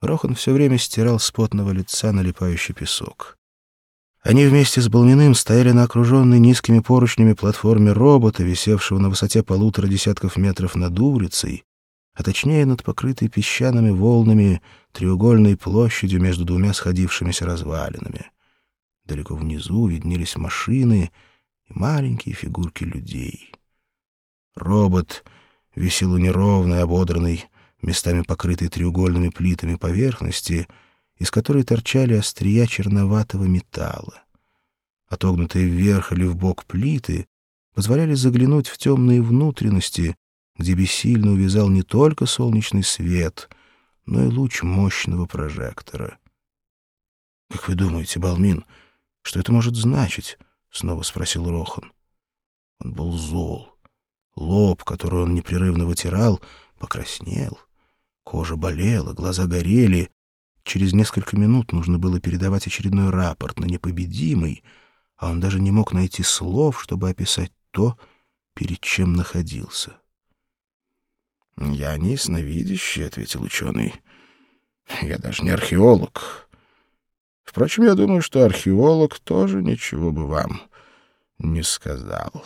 Рохан все время стирал с потного лица налипающий песок. Они вместе с Балминым стояли на окруженной низкими поручнями платформе робота, висевшего на высоте полутора десятков метров над улицей, а точнее над покрытой песчаными волнами треугольной площадью между двумя сходившимися развалинами. Далеко внизу виднелись машины и маленькие фигурки людей. Робот висел у неровной, ободранной, местами покрытой треугольными плитами поверхности — из которой торчали острия черноватого металла. Отогнутые вверх или вбок плиты позволяли заглянуть в темные внутренности, где бессильно увязал не только солнечный свет, но и луч мощного прожектора. «Как вы думаете, Балмин, что это может значить?» — снова спросил Рохан. Он был зол. Лоб, который он непрерывно вытирал, покраснел. Кожа болела, глаза горели, Через несколько минут нужно было передавать очередной рапорт на непобедимый, а он даже не мог найти слов, чтобы описать то, перед чем находился. «Я не ясновидящий», — ответил ученый. «Я даже не археолог. Впрочем, я думаю, что археолог тоже ничего бы вам не сказал.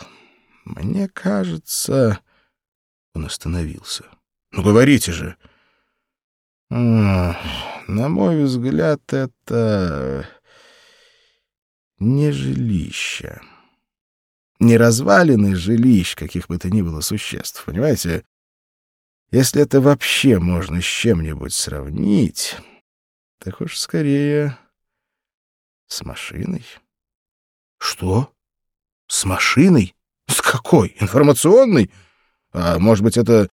Мне кажется...» Он остановился. «Ну, говорите же!» На мой взгляд, это не жилище. Не развалины жилищ каких бы то ни было существ, понимаете? Если это вообще можно с чем-нибудь сравнить, так уж скорее с машиной. Что? С машиной? С какой? Информационной? А может быть, это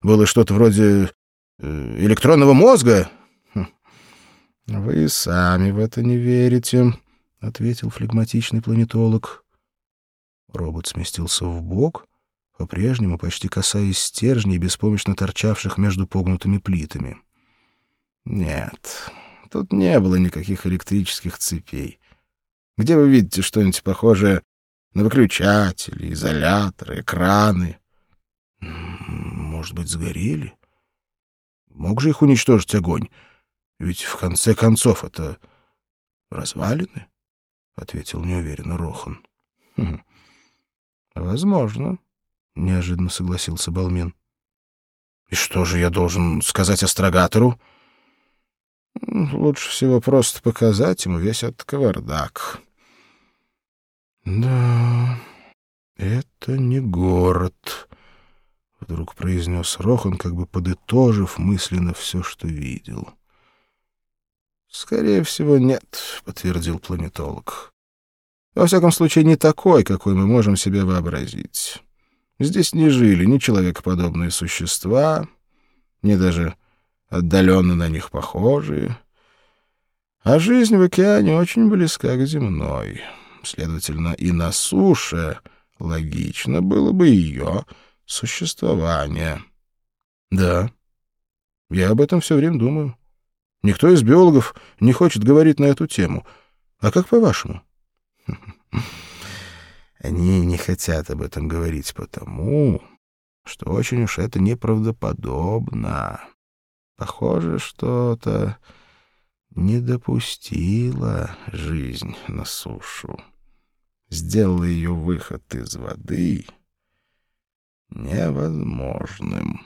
было что-то вроде электронного мозга? — Вы сами в это не верите, — ответил флегматичный планетолог. Робот сместился в бок, по-прежнему почти касаясь стержней, беспомощно торчавших между погнутыми плитами. Нет, тут не было никаких электрических цепей. Где вы видите что-нибудь похожее на выключатели, изоляторы, экраны? Может быть, сгорели? Мог же их уничтожить огонь? Ведь в конце концов это развалины, — ответил неуверенно Рохан. Хм. — Возможно, — неожиданно согласился Балмин. — И что же я должен сказать астрогатору? — Лучше всего просто показать ему весь этот кавардак. — Да, это не город, — произнес Рохан, как бы подытожив мысленно все, что видел. — «Скорее всего, нет», — подтвердил планетолог. «Во всяком случае, не такой, какой мы можем себе вообразить. Здесь не жили ни человекоподобные существа, ни даже отдаленно на них похожие. А жизнь в океане очень близка к земной. Следовательно, и на суше логично было бы ее существование». «Да, я об этом все время думаю». Никто из биологов не хочет говорить на эту тему. А как по-вашему? Они не хотят об этом говорить потому, что очень уж это неправдоподобно. Похоже, что-то не допустило жизнь на сушу. Сделало ее выход из воды невозможным.